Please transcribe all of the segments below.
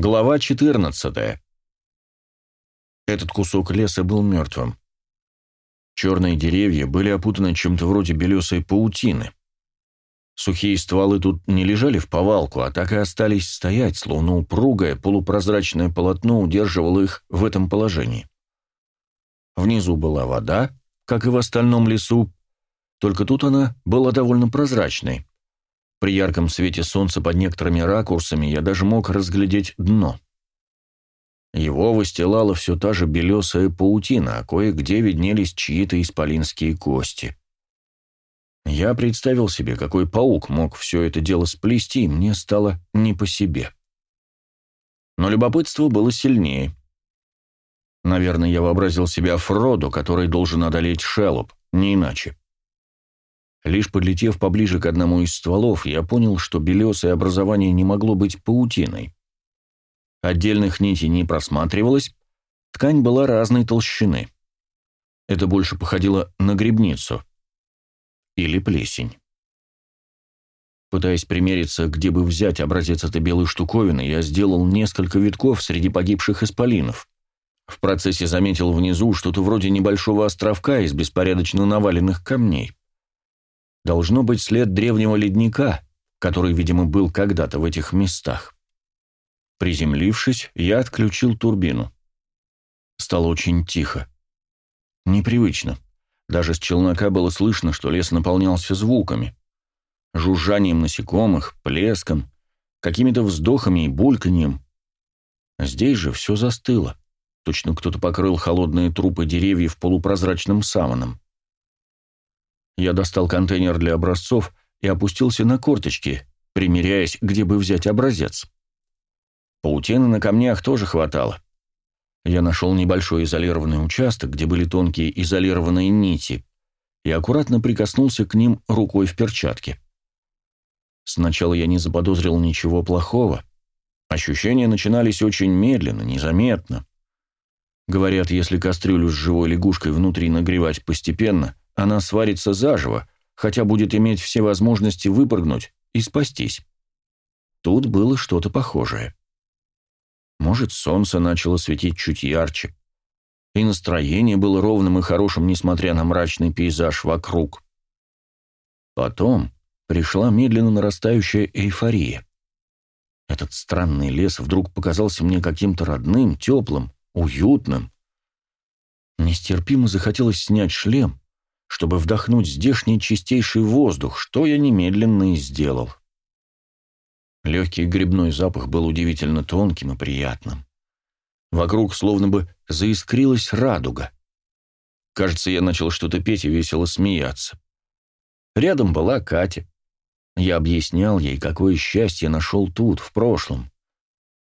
Глава 14. Этот кусок леса был мертвым. Черные деревья были опутаны чем-то вроде белесой паутины. Сухие стволы тут не лежали в повалку, а так и остались стоять, словно упругое полупрозрачное полотно удерживало их в этом положении. Внизу была вода, как и в остальном лесу, только тут она была довольно прозрачной. При ярком свете солнца под некоторыми ракурсами я даже мог разглядеть дно. Его выстилала все та же белесая паутина, а кое-где виднелись чьи-то исполинские кости. Я представил себе, какой паук мог все это дело сплести, и мне стало не по себе. Но любопытство было сильнее. Наверное, я вообразил себя Фроду, который должен одолеть Шелоп, не иначе. Лишь подлетев поближе к одному из стволов, я понял, что белесое образование не могло быть паутиной. Отдельных нитей не просматривалось, ткань была разной толщины. Это больше походило на грибницу. Или плесень. Пытаясь примериться, где бы взять образец этой белой штуковины, я сделал несколько витков среди погибших исполинов. В процессе заметил внизу что-то вроде небольшого островка из беспорядочно наваленных камней. Должно быть след древнего ледника, который, видимо, был когда-то в этих местах. Приземлившись, я отключил турбину. Стало очень тихо. Непривычно. Даже с челнока было слышно, что лес наполнялся звуками. Жужжанием насекомых, плеском, какими-то вздохами и бульканьем. Здесь же все застыло. Точно кто-то покрыл холодные трупы деревьев полупрозрачным саваном. Я достал контейнер для образцов и опустился на корточки, примеряясь, где бы взять образец. Паутины на камнях тоже хватало. Я нашел небольшой изолированный участок, где были тонкие изолированные нити, и аккуратно прикоснулся к ним рукой в перчатке. Сначала я не заподозрил ничего плохого. Ощущения начинались очень медленно, незаметно. Говорят, если кастрюлю с живой лягушкой внутри нагревать постепенно, она сварится заживо, хотя будет иметь все возможности выпрыгнуть и спастись. Тут было что-то похожее. Может, солнце начало светить чуть ярче, и настроение было ровным и хорошим, несмотря на мрачный пейзаж вокруг. Потом пришла медленно нарастающая эйфория. Этот странный лес вдруг показался мне каким-то родным, теплым, уютным. Нестерпимо захотелось снять шлем чтобы вдохнуть здешний чистейший воздух, что я немедленно и сделал. Легкий грибной запах был удивительно тонким и приятным. Вокруг словно бы заискрилась радуга. Кажется, я начал что-то петь и весело смеяться. Рядом была Катя. Я объяснял ей, какое счастье нашел тут, в прошлом.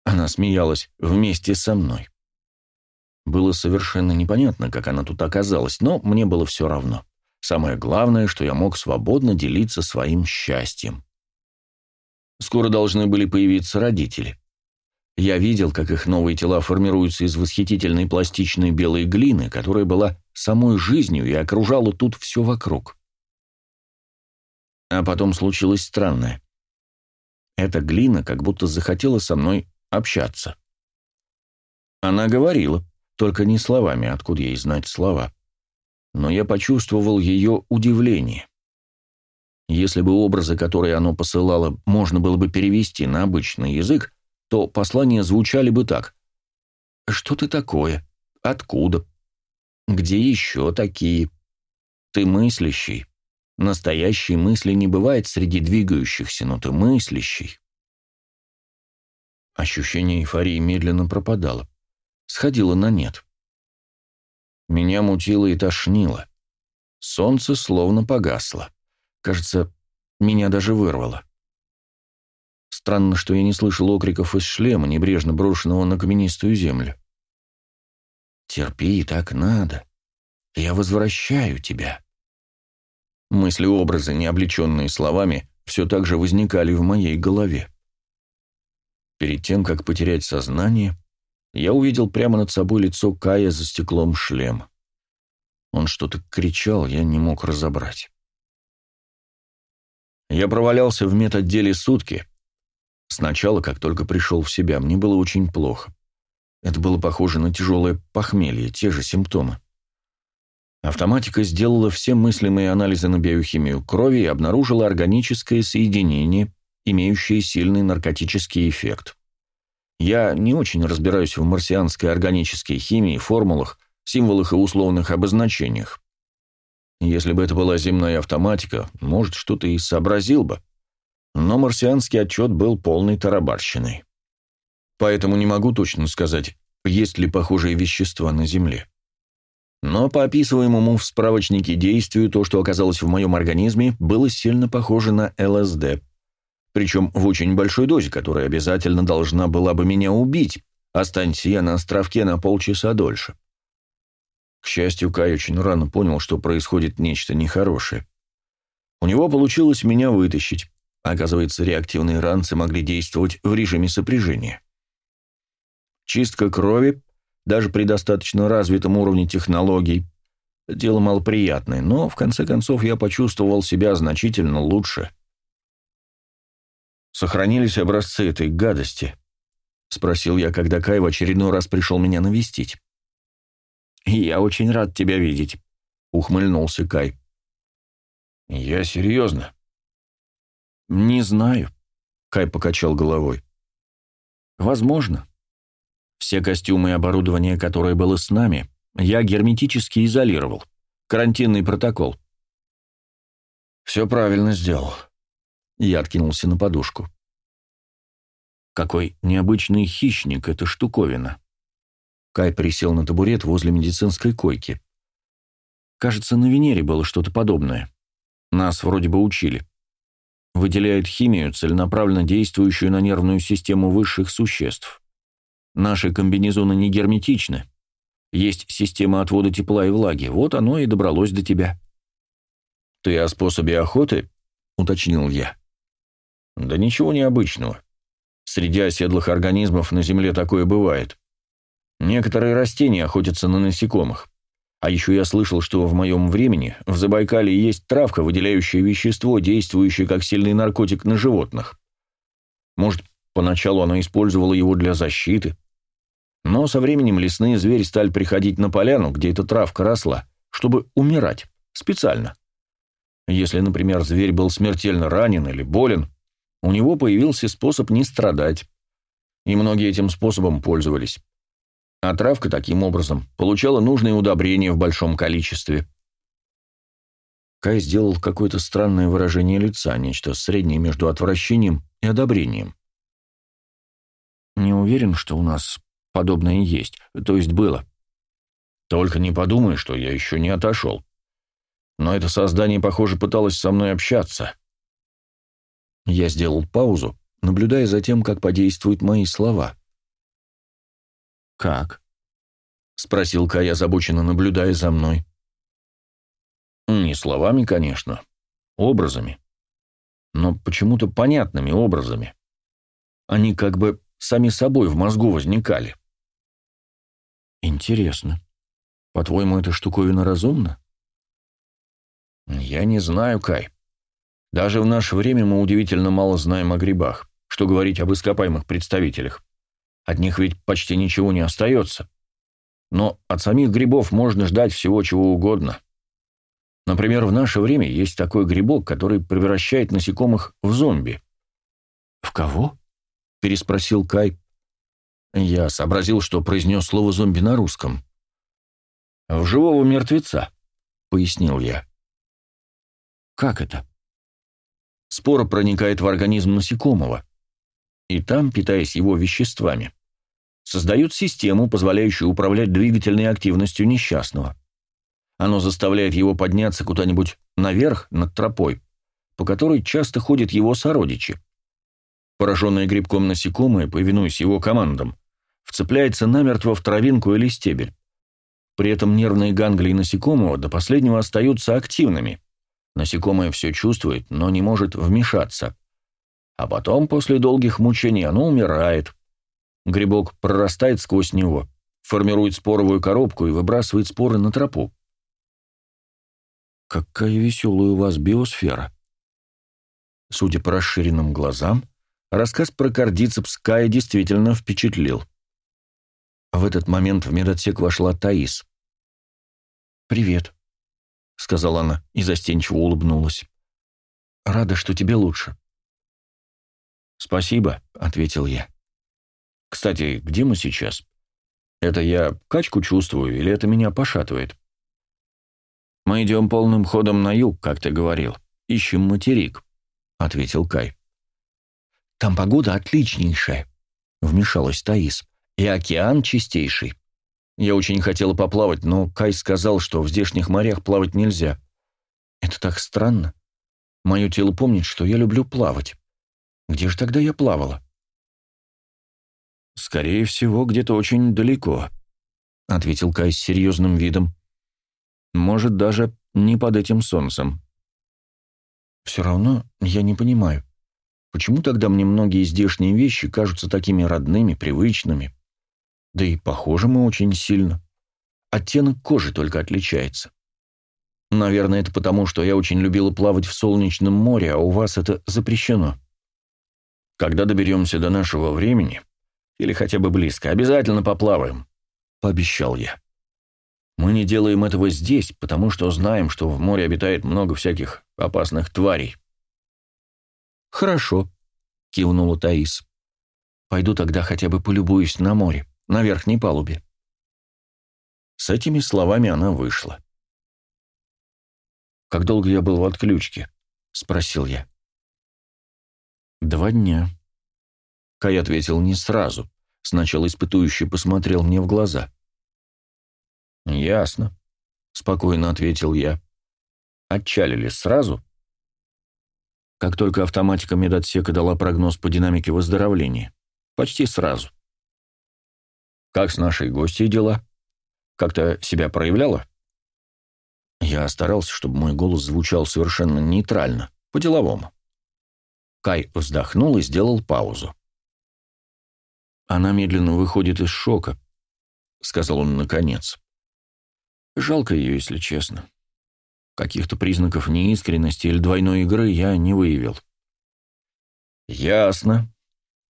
Она смеялась вместе со мной. Было совершенно непонятно, как она тут оказалась, но мне было все равно. Самое главное, что я мог свободно делиться своим счастьем. Скоро должны были появиться родители. Я видел, как их новые тела формируются из восхитительной пластичной белой глины, которая была самой жизнью и окружала тут все вокруг. А потом случилось странное. Эта глина как будто захотела со мной общаться. Она говорила, только не словами, откуда ей знать слова но я почувствовал ее удивление. Если бы образы, которые оно посылало, можно было бы перевести на обычный язык, то послания звучали бы так. «Что ты такое? Откуда? Где еще такие? Ты мыслящий. Настоящей мысли не бывает среди двигающихся, но ты мыслящий». Ощущение эйфории медленно пропадало. Сходило на нет. Меня мутило и тошнило. Солнце словно погасло. Кажется, меня даже вырвало. Странно, что я не слышал окриков из шлема, небрежно брошенного на каменистую землю. «Терпи, так надо. Я возвращаю тебя». Мысли-образы, не облеченные словами, все так же возникали в моей голове. Перед тем, как потерять сознание, я увидел прямо над собой лицо Кая за стеклом шлема. Он что-то кричал, я не мог разобрать. Я провалялся в медотделе сутки, Сначала, как только пришел в себя, мне было очень плохо. Это было похоже на тяжелое похмелье, те же симптомы. Автоматика сделала все мыслимые анализы на биохимию крови и обнаружила органическое соединение, имеющее сильный наркотический эффект. Я не очень разбираюсь в марсианской органической химии, формулах, символах и условных обозначениях. Если бы это была земная автоматика, может, что-то и сообразил бы. Но марсианский отчет был полной тарабарщиной. Поэтому не могу точно сказать, есть ли похожие вещества на Земле. Но по описываемому в справочнике действию то, что оказалось в моем организме, было сильно похоже на ЛСД. Причем в очень большой дозе, которая обязательно должна была бы меня убить, останься я на островке на полчаса дольше. К счастью, Кай очень рано понял, что происходит нечто нехорошее. У него получилось меня вытащить. Оказывается, реактивные ранцы могли действовать в режиме сопряжения. Чистка крови, даже при достаточно развитом уровне технологий, дело малоприятное, но в конце концов я почувствовал себя значительно лучше. «Сохранились образцы этой гадости?» — спросил я, когда Кай в очередной раз пришел меня навестить. «Я очень рад тебя видеть», — ухмыльнулся Кай. «Я серьезно». «Не знаю», — Кай покачал головой. «Возможно. Все костюмы и оборудование, которое было с нами, я герметически изолировал. Карантинный протокол». «Все правильно сделал». Я откинулся на подушку. «Какой необычный хищник эта штуковина», Кай присел на табурет возле медицинской койки. Кажется, на Венере было что-то подобное. Нас вроде бы учили. Выделяют химию, целенаправленно действующую на нервную систему высших существ. Наши комбинезоны не герметичны. Есть система отвода тепла и влаги. Вот оно и добралось до тебя. «Ты о способе охоты?» — уточнил я. «Да ничего необычного. Среди оседлых организмов на Земле такое бывает. Некоторые растения охотятся на насекомых. А еще я слышал, что в моем времени в Забайкале есть травка, выделяющая вещество, действующее как сильный наркотик на животных. Может, поначалу она использовала его для защиты. Но со временем лесные звери стали приходить на поляну, где эта травка росла, чтобы умирать. Специально. Если, например, зверь был смертельно ранен или болен, у него появился способ не страдать. И многие этим способом пользовались а травка таким образом получала нужные удобрения в большом количестве. Кай сделал какое-то странное выражение лица, нечто среднее между отвращением и одобрением. «Не уверен, что у нас подобное есть, то есть было. Только не подумай, что я еще не отошел. Но это создание, похоже, пыталось со мной общаться». Я сделал паузу, наблюдая за тем, как подействуют мои слова. «Как?» — спросил Кай, озабоченно наблюдая за мной. «Не словами, конечно, образами. Но почему-то понятными образами. Они как бы сами собой в мозгу возникали». «Интересно. По-твоему, эта штуковина разумна?» «Я не знаю, Кай. Даже в наше время мы удивительно мало знаем о грибах, что говорить об ископаемых представителях. От них ведь почти ничего не остается. Но от самих грибов можно ждать всего чего угодно. Например, в наше время есть такой грибок, который превращает насекомых в зомби. «В кого?» — переспросил Кай. Я сообразил, что произнес слово «зомби» на русском. «В живого мертвеца», — пояснил я. «Как это?» Спора проникает в организм насекомого, и там, питаясь его веществами, создают систему, позволяющую управлять двигательной активностью несчастного. Оно заставляет его подняться куда-нибудь наверх, над тропой, по которой часто ходят его сородичи. Пораженное грибком насекомое, повинуясь его командам, вцепляется намертво в травинку или стебель. При этом нервные ганглии насекомого до последнего остаются активными. Насекомое все чувствует, но не может вмешаться. А потом, после долгих мучений, оно умирает, Грибок прорастает сквозь него, формирует споровую коробку и выбрасывает споры на тропу. Какая веселая у вас биосфера. Судя по расширенным глазам, Рассказ про кардицепс Кая действительно впечатлил. В этот момент в медотсек вошла Таис. «Привет», — сказала она и застенчиво улыбнулась. «Рада, что тебе лучше». «Спасибо», — ответил я. «Кстати, где мы сейчас? Это я качку чувствую или это меня пошатывает?» «Мы идем полным ходом на юг, как ты говорил. Ищем материк», — ответил Кай. «Там погода отличнейшая», — вмешалась Таис. «И океан чистейший. Я очень хотела поплавать, но Кай сказал, что в здешних морях плавать нельзя. Это так странно. Мое тело помнит, что я люблю плавать. Где же тогда я плавала? «Скорее всего, где-то очень далеко», — ответил Кай с серьезным видом. «Может, даже не под этим солнцем». «Все равно я не понимаю, почему тогда мне многие здешние вещи кажутся такими родными, привычными?» Да и похожи мы очень сильно. Оттенок кожи только отличается. Наверное, это потому, что я очень любила плавать в солнечном море, а у вас это запрещено. Когда доберемся до нашего времени, или хотя бы близко, обязательно поплаваем, — пообещал я. Мы не делаем этого здесь, потому что знаем, что в море обитает много всяких опасных тварей. «Хорошо», — кивнула Таис. «Пойду тогда хотя бы полюбуюсь на море на верхней палубе. С этими словами она вышла. «Как долго я был в отключке?» — спросил я. «Два дня». Кай ответил не сразу. Сначала испытующий посмотрел мне в глаза. «Ясно», — спокойно ответил я. «Отчалили сразу?» Как только автоматика медотсека дала прогноз по динамике выздоровления. Почти сразу. Как с нашей гостьей дела? Как-то себя проявляла? Я старался, чтобы мой голос звучал совершенно нейтрально, по-деловому. Кай вздохнул и сделал паузу. «Она медленно выходит из шока», — сказал он наконец. «Жалко ее, если честно. Каких-то признаков неискренности или двойной игры я не выявил». «Ясно», —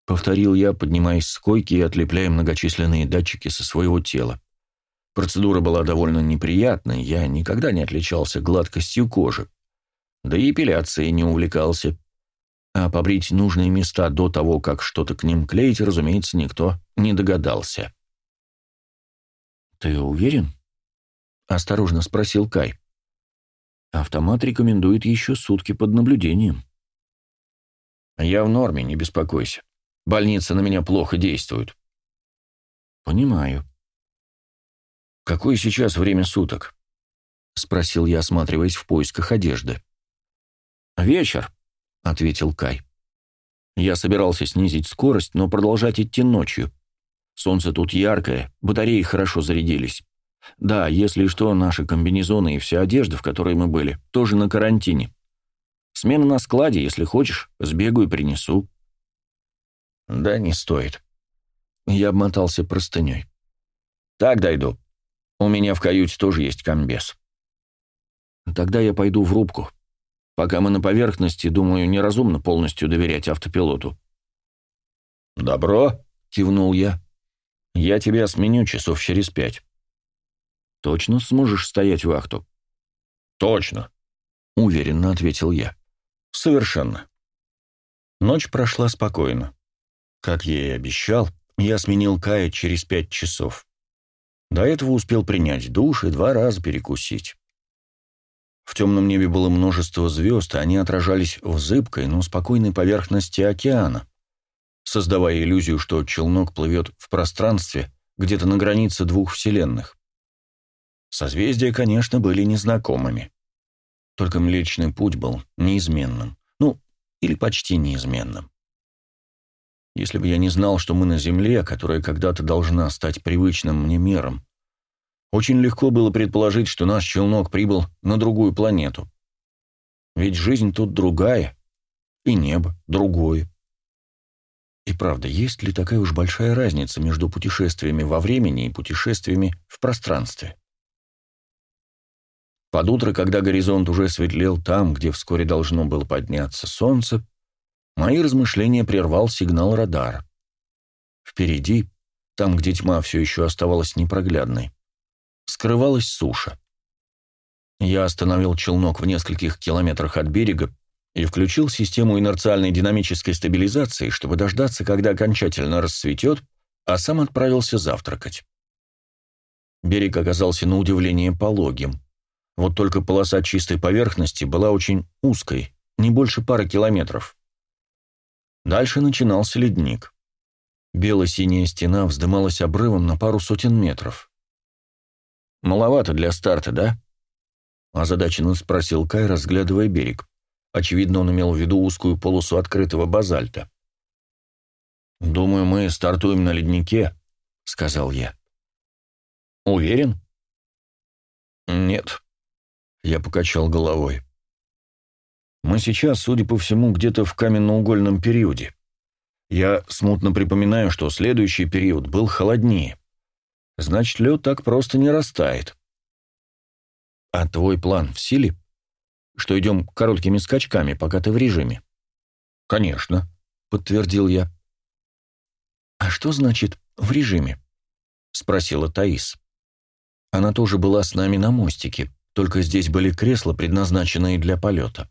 повторил я, поднимаясь с койки и отлепляя многочисленные датчики со своего тела. Процедура была довольно неприятной, я никогда не отличался гладкостью кожи. Да и эпиляцией не увлекался. А побрить нужные места до того, как что-то к ним клеить, разумеется, никто не догадался. «Ты уверен?» — осторожно спросил Кай. «Автомат рекомендует еще сутки под наблюдением». «Я в норме, не беспокойся», Больница на меня плохо действует». «Понимаю». «Какое сейчас время суток?» — спросил я, осматриваясь в поисках одежды. «Вечер», — ответил Кай. «Я собирался снизить скорость, но продолжать идти ночью. Солнце тут яркое, батареи хорошо зарядились. Да, если что, наши комбинезоны и вся одежда, в которой мы были, тоже на карантине. Смена на складе, если хочешь, сбегаю и принесу». «Да не стоит». Я обмотался простыней. «Так дойду. У меня в каюте тоже есть комбез». «Тогда я пойду в рубку. Пока мы на поверхности, думаю, неразумно полностью доверять автопилоту». «Добро», — кивнул я. «Я тебя сменю часов через пять». «Точно сможешь стоять вахту?» «Точно», — уверенно ответил я. «Совершенно». Ночь прошла спокойно. Как я и обещал, я сменил Кая через пять часов. До этого успел принять душ и два раза перекусить. В темном небе было множество звезд, и они отражались в зыбкой, но спокойной поверхности океана, создавая иллюзию, что челнок плывет в пространстве где-то на границе двух вселенных. Созвездия, конечно, были незнакомыми. Только Млечный Путь был неизменным. Ну, или почти неизменным. Если бы я не знал, что мы на Земле, которая когда-то должна стать привычным мне миром, очень легко было предположить, что наш челнок прибыл на другую планету. Ведь жизнь тут другая, и небо другое. И правда, есть ли такая уж большая разница между путешествиями во времени и путешествиями в пространстве? Под утро, когда горизонт уже светлел там, где вскоре должно было подняться солнце, Мои размышления прервал сигнал радара. Впереди, там, где тьма все еще оставалась непроглядной, скрывалась суша. Я остановил челнок в нескольких километрах от берега и включил систему инерциальной динамической стабилизации, чтобы дождаться, когда окончательно рассветет, а сам отправился завтракать. Берег оказался на удивление пологим. Вот только полоса чистой поверхности была очень узкой, не больше пары километров. Дальше начинался ледник. Бело-синяя стена вздымалась обрывом на пару сотен метров. «Маловато для старта, да?» озадаченно спросил Кай, разглядывая берег. Очевидно, он имел в виду узкую полосу открытого базальта. «Думаю, мы стартуем на леднике», — сказал я. «Уверен?» «Нет», — я покачал головой. «Мы сейчас, судя по всему, где-то в каменноугольном периоде. Я смутно припоминаю, что следующий период был холоднее. Значит, лед так просто не растает». «А твой план в силе? Что идем короткими скачками, пока ты в режиме?» «Конечно», — подтвердил я. «А что значит «в режиме»?» — спросила Таис. Она тоже была с нами на мостике, только здесь были кресла, предназначенные для полета.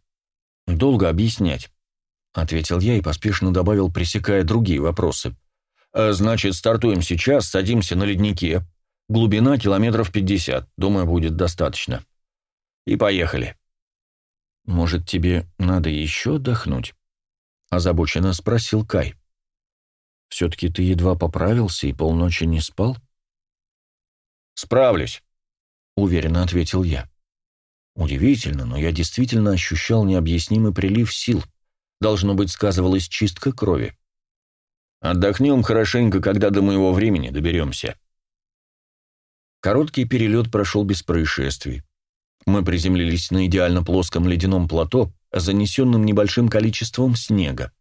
«Долго объяснять», — ответил я и поспешно добавил, пресекая другие вопросы. «А «Значит, стартуем сейчас, садимся на леднике. Глубина километров пятьдесят, думаю, будет достаточно». И поехали. «Может, тебе надо еще отдохнуть?» — озабоченно спросил Кай. «Все-таки ты едва поправился и полночи не спал?» «Справлюсь», — уверенно ответил я. Удивительно, но я действительно ощущал необъяснимый прилив сил. Должно быть, сказывалась чистка крови. Отдохнем хорошенько, когда до моего времени доберемся. Короткий перелет прошел без происшествий. Мы приземлились на идеально плоском ледяном плато, занесенном небольшим количеством снега.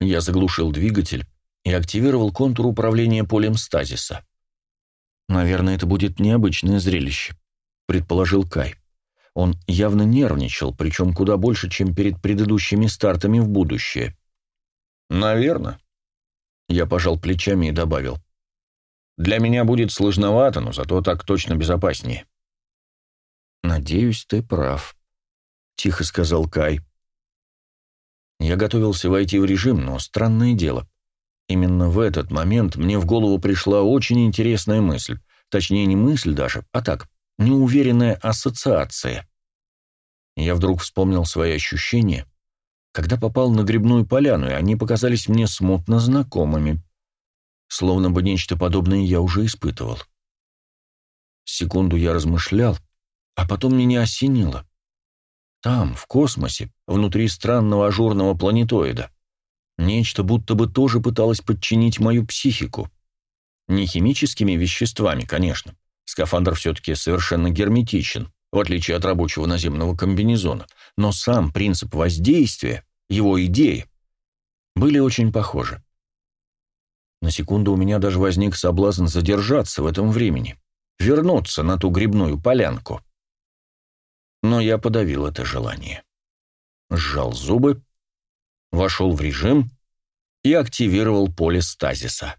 Я заглушил двигатель и активировал контур управления полем стазиса. «Наверное, это будет необычное зрелище», — предположил Кай. Он явно нервничал, причем куда больше, чем перед предыдущими стартами в будущее. «Наверно», — я пожал плечами и добавил. «Для меня будет сложновато, но зато так точно безопаснее». «Надеюсь, ты прав», — тихо сказал Кай. Я готовился войти в режим, но странное дело. Именно в этот момент мне в голову пришла очень интересная мысль. Точнее, не мысль даже, а так, неуверенная ассоциация. Я вдруг вспомнил свои ощущения, когда попал на грибную поляну, и они показались мне смутно знакомыми. Словно бы нечто подобное я уже испытывал. Секунду я размышлял, а потом меня осенило. Там, в космосе, внутри странного ажурного планетоида, нечто будто бы тоже пыталось подчинить мою психику. Не химическими веществами, конечно. Скафандр все-таки совершенно герметичен, в отличие от рабочего наземного комбинезона. Но сам принцип воздействия, его идеи, были очень похожи. На секунду у меня даже возник соблазн задержаться в этом времени, вернуться на ту грибную полянку но я подавил это желание. Сжал зубы, вошел в режим и активировал поле стазиса.